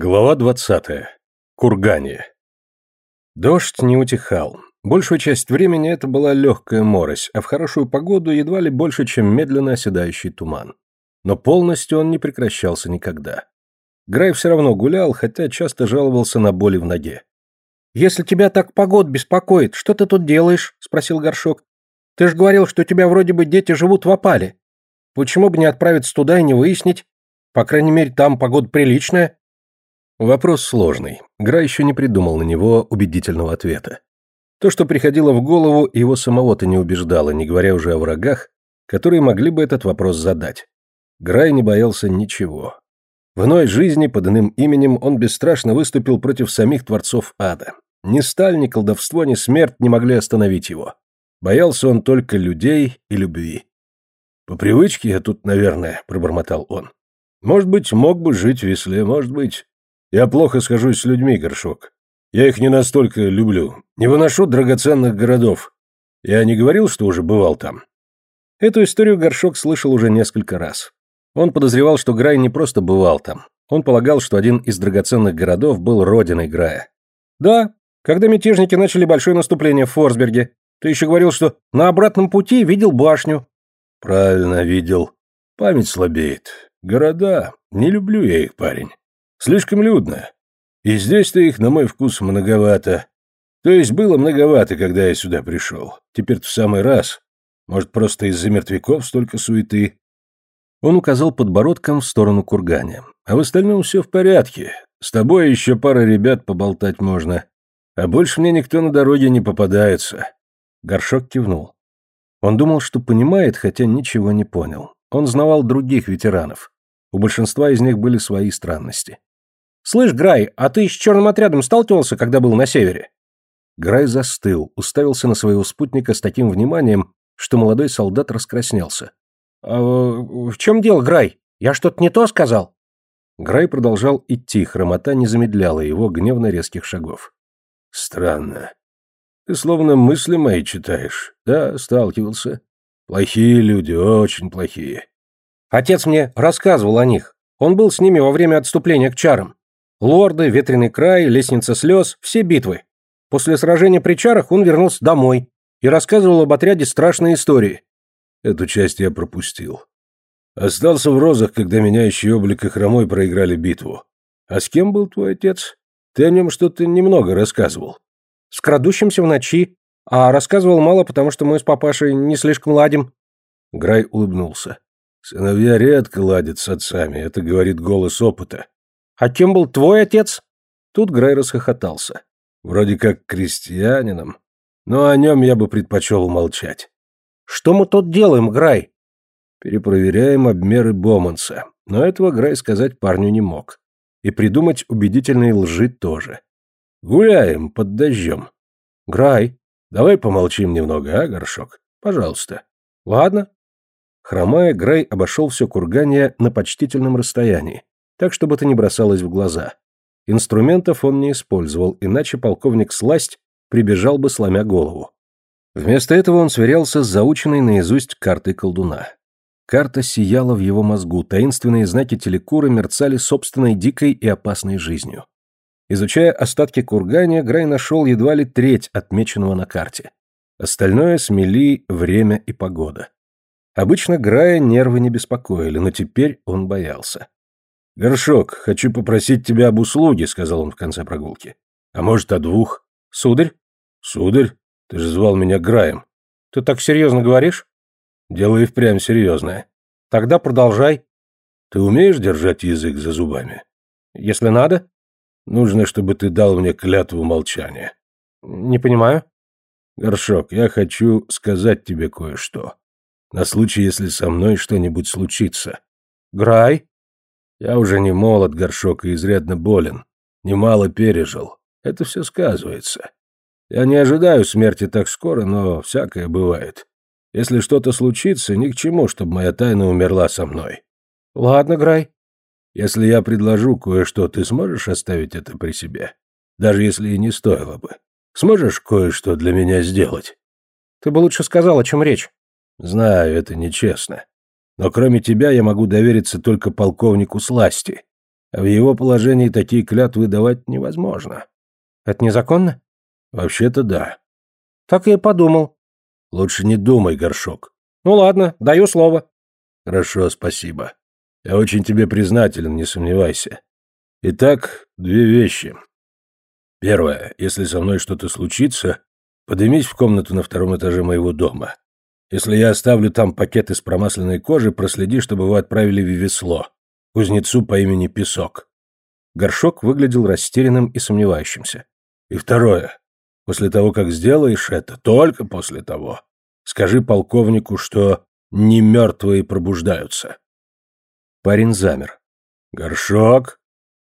Глава двадцатая. Кургане. Дождь не утихал. Большую часть времени это была легкая морось, а в хорошую погоду едва ли больше, чем медленно оседающий туман. Но полностью он не прекращался никогда. Грай все равно гулял, хотя часто жаловался на боли в ноге. «Если тебя так погод беспокоит, что ты тут делаешь?» – спросил Горшок. «Ты же говорил, что у тебя вроде бы дети живут в опале. Почему бы не отправиться туда и не выяснить? По крайней мере, там погода приличная». Вопрос сложный. Гра еще не придумал на него убедительного ответа. То, что приходило в голову, его самого-то не убеждало, не говоря уже о врагах, которые могли бы этот вопрос задать. Грай не боялся ничего. В иной жизни под иным именем он бесстрашно выступил против самих творцов ада. Ни сталь, ни колдовство, ни смерть не могли остановить его. Боялся он только людей и любви. «По привычке я тут, наверное», — пробормотал он. «Может быть, мог бы жить в Весле, может быть, я плохо схожусь с людьми, Горшок. Я их не настолько люблю. Не выношу драгоценных городов. Я не говорил, что уже бывал там. Эту историю Горшок слышал уже несколько раз. Он подозревал, что Грай не просто бывал там. Он полагал, что один из драгоценных городов был родиной Грая. Да, когда мятежники начали большое наступление в Форсберге, ты еще говорил, что на обратном пути видел башню. Правильно, видел. Память слабеет. Города. Не люблю я их, парень. Слишком людно. И здесь-то их, на мой вкус, многовато. То есть было многовато, когда я сюда пришел. Теперь в самый раз. Может, просто из-за мертвяков столько суеты. Он указал подбородком в сторону курганя. А в остальном все в порядке. С тобой еще пара ребят поболтать можно. А больше мне никто на дороге не попадается. Горшок кивнул. Он думал, что понимает, хотя ничего не понял. Он знавал других ветеранов. У большинства из них были свои странности. «Слышь, Грай, а ты с черным отрядом сталкивался, когда был на севере?» Грай застыл, уставился на своего спутника с таким вниманием, что молодой солдат раскраснелся. «А в чем дело, Грай? Я что-то не то сказал?» Грай продолжал идти, хромота не замедляла его гневно резких шагов. «Странно. Ты словно мысли мои читаешь. Да, сталкивался. Плохие люди, очень плохие». «Отец мне рассказывал о них. Он был с ними во время отступления к чарам. Лорды, Ветреный край, Лестница слез – все битвы. После сражения при чарах он вернулся домой и рассказывал об отряде страшные истории. Эту часть я пропустил. Остался в розах, когда меняющий облик и хромой проиграли битву. А с кем был твой отец? Ты о нем что-то немного рассказывал. С крадущимся в ночи, а рассказывал мало, потому что мы с папашей не слишком ладим. Грай улыбнулся. Сыновья редко ладят с отцами, это говорит голос опыта. А кем был твой отец?» Тут Грей расхохотался. «Вроде как крестьянином. Но о нем я бы предпочел умолчать». «Что мы тут делаем, Грай?» «Перепроверяем обмеры Боманса. Но этого Грай сказать парню не мог. И придумать убедительные лжи тоже. Гуляем под дождем. Грай, давай помолчим немного, а, Горшок? Пожалуйста». «Ладно». Хромая, Грай обошел все кургание на почтительном расстоянии так, чтобы это не бросалось в глаза. Инструментов он не использовал, иначе полковник Сласть прибежал бы, сломя голову. Вместо этого он сверялся с заученной наизусть картой колдуна. Карта сияла в его мозгу, таинственные знаки телекуры мерцали собственной дикой и опасной жизнью. Изучая остатки кургания, Грай нашел едва ли треть отмеченного на карте. Остальное смели время и погода. Обычно Грая нервы не беспокоили, но теперь он боялся. «Горшок, хочу попросить тебя об услуге», — сказал он в конце прогулки. «А может, о двух?» «Сударь?» «Сударь? Ты же звал меня Граем». «Ты так серьезно говоришь?» «Дело и впрямь серьезное». «Тогда продолжай». «Ты умеешь держать язык за зубами?» «Если надо». «Нужно, чтобы ты дал мне клятву молчания». «Не понимаю». «Горшок, я хочу сказать тебе кое-что. На случай, если со мной что-нибудь случится». «Грай?» Я уже не молод, горшок, и изрядно болен. Немало пережил. Это все сказывается. Я не ожидаю смерти так скоро, но всякое бывает. Если что-то случится, ни к чему, чтобы моя тайна умерла со мной. Ладно, Грай. Если я предложу кое-что, ты сможешь оставить это при себе? Даже если и не стоило бы. Сможешь кое-что для меня сделать? Ты бы лучше сказал, о чем речь. Знаю, это нечестно. Но кроме тебя я могу довериться только полковнику Сласти. А в его положении такие клятвы давать невозможно. Это незаконно? Вообще-то да. Так я и подумал. Лучше не думай, горшок. Ну ладно, даю слово. Хорошо, спасибо. Я очень тебе признателен, не сомневайся. Итак, две вещи. Первое, если со мной что-то случится, поднимись в комнату на втором этаже моего дома. Если я оставлю там пакет из промасленной кожи, проследи, чтобы его отправили в Вивесло, кузнецу по имени Песок. Горшок выглядел растерянным и сомневающимся. И второе. После того, как сделаешь это, только после того, скажи полковнику, что не мертвые пробуждаются. Парень замер. «Горшок?»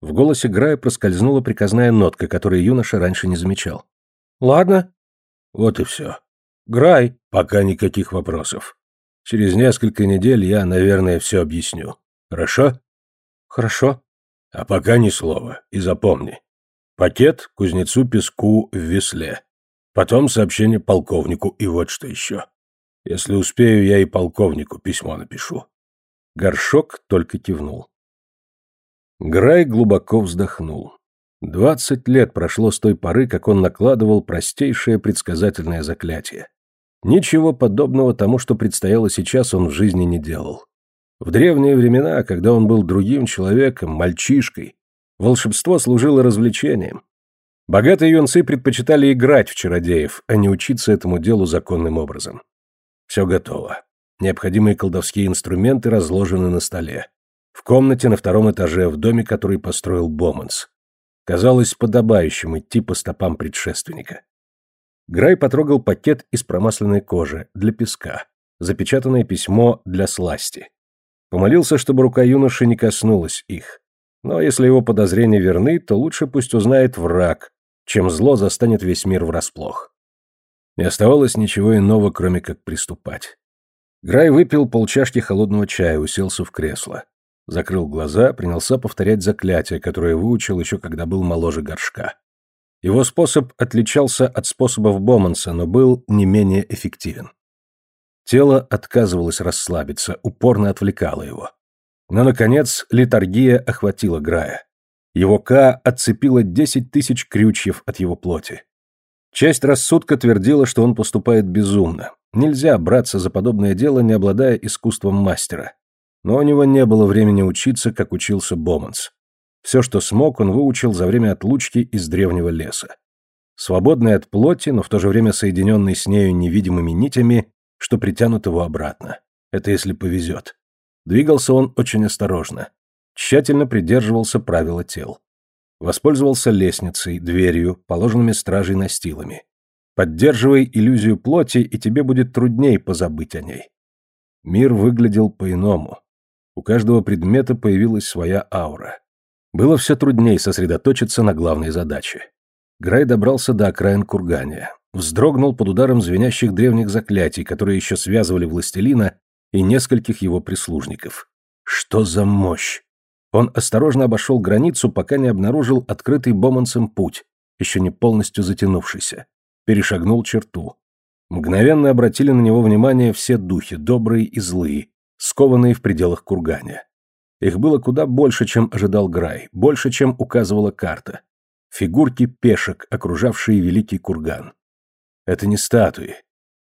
В голосе Грая проскользнула приказная нотка, которую юноша раньше не замечал. «Ладно». «Вот и все. Грай». «Пока никаких вопросов. Через несколько недель я, наверное, все объясню. Хорошо?» «Хорошо». «А пока ни слова. И запомни. Пакет кузнецу Песку в Весле. Потом сообщение полковнику и вот что еще. Если успею, я и полковнику письмо напишу». Горшок только кивнул. Грай глубоко вздохнул. Двадцать лет прошло с той поры, как он накладывал простейшее предсказательное заклятие. Ничего подобного тому, что предстояло сейчас, он в жизни не делал. В древние времена, когда он был другим человеком, мальчишкой, волшебство служило развлечением. Богатые юнцы предпочитали играть в чародеев, а не учиться этому делу законным образом. Все готово. Необходимые колдовские инструменты разложены на столе. В комнате на втором этаже, в доме, который построил Боманс. Казалось подобающим идти по стопам предшественника. Грай потрогал пакет из промасленной кожи для песка, запечатанное письмо для сласти. Помолился, чтобы рука юноши не коснулась их. Но если его подозрения верны, то лучше пусть узнает враг, чем зло застанет весь мир врасплох. Не оставалось ничего иного, кроме как приступать. Грай выпил полчашки холодного чая, уселся в кресло. Закрыл глаза, принялся повторять заклятие, которое выучил еще когда был моложе горшка. Его способ отличался от способов Боманса, но был не менее эффективен. Тело отказывалось расслабиться, упорно отвлекало его. Но, наконец, литаргия охватила Грая. Его К отцепило десять тысяч крючьев от его плоти. Часть рассудка твердила, что он поступает безумно. Нельзя браться за подобное дело, не обладая искусством мастера. Но у него не было времени учиться, как учился Боманс. Все, что смог, он выучил за время отлучки из древнего леса. Свободный от плоти, но в то же время соединенный с нею невидимыми нитями, что притянут его обратно. Это если повезет. Двигался он очень осторожно. Тщательно придерживался правила тел. Воспользовался лестницей, дверью, положенными стражей настилами. Поддерживай иллюзию плоти, и тебе будет трудней позабыть о ней. Мир выглядел по-иному. У каждого предмета появилась своя аура. Было все трудней сосредоточиться на главной задаче. Грай добрался до окраин кургания. Вздрогнул под ударом звенящих древних заклятий, которые еще связывали властелина и нескольких его прислужников. Что за мощь! Он осторожно обошел границу, пока не обнаружил открытый Бомансом путь, еще не полностью затянувшийся. Перешагнул черту. Мгновенно обратили на него внимание все духи, добрые и злые, скованные в пределах кургания. Их было куда больше, чем ожидал Грай, больше, чем указывала карта. Фигурки пешек, окружавшие великий курган. Это не статуи.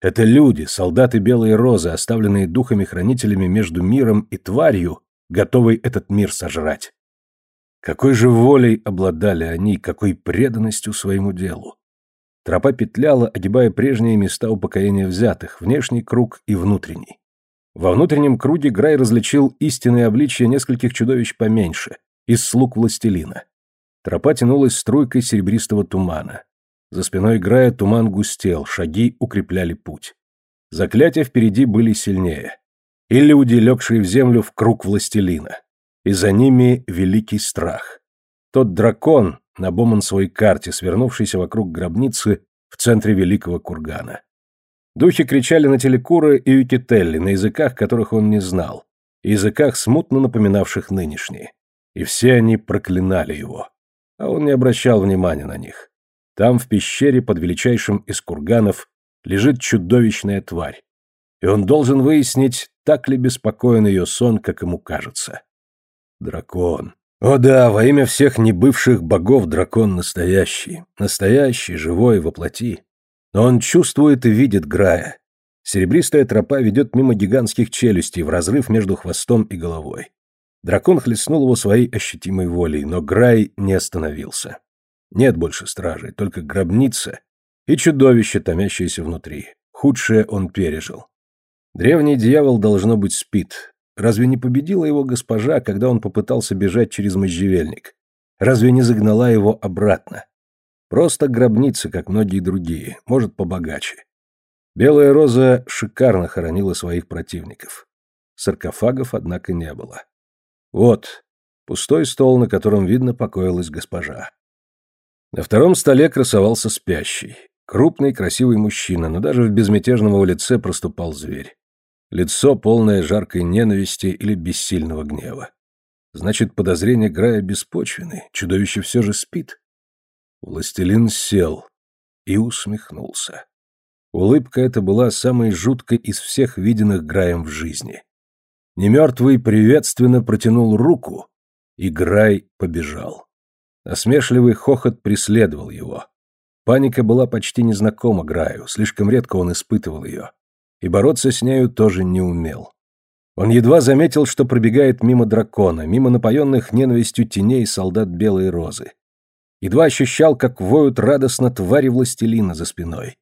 Это люди, солдаты Белой Розы, оставленные духами-хранителями между миром и тварью, готовый этот мир сожрать. Какой же волей обладали они, какой преданностью своему делу. Тропа петляла, огибая прежние места упокоения взятых, внешний круг и внутренний. Во внутреннем круге Грай различил истинное обличье нескольких чудовищ поменьше, из слуг властелина. Тропа тянулась струйкой серебристого тумана. За спиной Грая туман густел, шаги укрепляли путь. Заклятия впереди были сильнее и люди, легшие в землю в круг властелина. И за ними великий страх. Тот дракон на Бомансовой карте, свернувшийся вокруг гробницы в центре великого кургана. Духи кричали на Телекура и Юкителли, на языках, которых он не знал, языках, смутно напоминавших нынешние. И все они проклинали его. А он не обращал внимания на них. Там, в пещере под величайшим из курганов, лежит чудовищная тварь. И он должен выяснить, так ли беспокоен ее сон, как ему кажется. Дракон. О да, во имя всех небывших богов дракон настоящий, настоящий, живой, воплоти. Но он чувствует и видит Грая. Серебристая тропа ведет мимо гигантских челюстей в разрыв между хвостом и головой. Дракон хлестнул его своей ощутимой волей, но Грай не остановился. Нет больше стражей, только гробница и чудовище, томящееся внутри. Худшее он пережил. Древний дьявол, должно быть, спит, Разве не победила его госпожа, когда он попытался бежать через можжевельник? Разве не загнала его обратно? Просто гробница, как многие другие, может, побогаче. Белая роза шикарно хоронила своих противников. Саркофагов, однако, не было. Вот, пустой стол, на котором, видно, покоилась госпожа. На втором столе красовался спящий. Крупный, красивый мужчина, но даже в безмятежном его лице проступал зверь. Лицо, полное жаркой ненависти или бессильного гнева. Значит, подозрения Грая беспочвены, чудовище все же спит. Властелин сел и усмехнулся. Улыбка эта была самой жуткой из всех виденных Граем в жизни. Немертвый приветственно протянул руку, и Грай побежал. Насмешливый хохот преследовал его. Паника была почти незнакома Граю, слишком редко он испытывал ее и бороться с нею тоже не умел. Он едва заметил, что пробегает мимо дракона, мимо напоенных ненавистью теней солдат Белой Розы. Едва ощущал, как воют радостно твари властелина за спиной.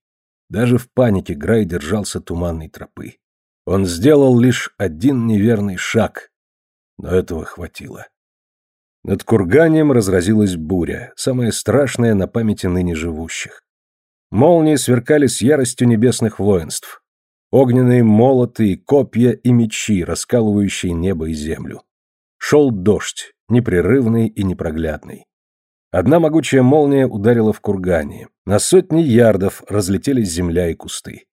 Даже в панике Грай держался туманной тропы. Он сделал лишь один неверный шаг, но этого хватило. Над курганием разразилась буря, самая страшная на памяти ныне живущих. Молнии сверкали с яростью небесных воинств огненные молоты, копья и мечи, раскалывающие небо и землю. Шел дождь, непрерывный и непроглядный. Одна могучая молния ударила в кургане. На сотни ярдов разлетелись земля и кусты.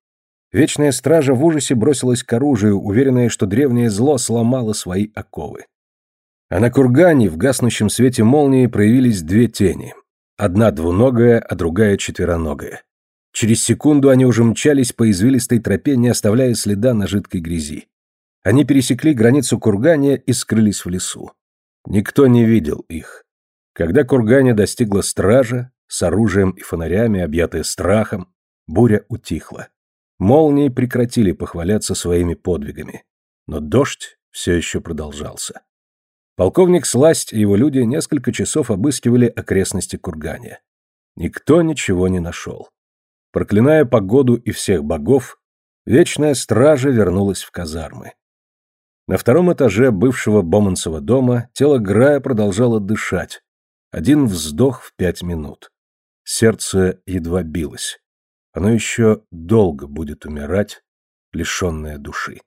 Вечная стража в ужасе бросилась к оружию, уверенная, что древнее зло сломало свои оковы. А на кургане в гаснущем свете молнии проявились две тени. Одна двуногая, а другая четвероногая. Через секунду они уже мчались по извилистой тропе, не оставляя следа на жидкой грязи. Они пересекли границу кургания и скрылись в лесу. Никто не видел их. Когда кургане достигла стража, с оружием и фонарями, объятая страхом, буря утихла. Молнии прекратили похваляться своими подвигами. Но дождь все еще продолжался. Полковник Сласть и его люди несколько часов обыскивали окрестности кургания. Никто ничего не нашел. Проклиная погоду и всех богов, вечная стража вернулась в казармы. На втором этаже бывшего Боманцева дома тело Грая продолжало дышать. Один вздох в пять минут. Сердце едва билось. Оно еще долго будет умирать, лишенное души.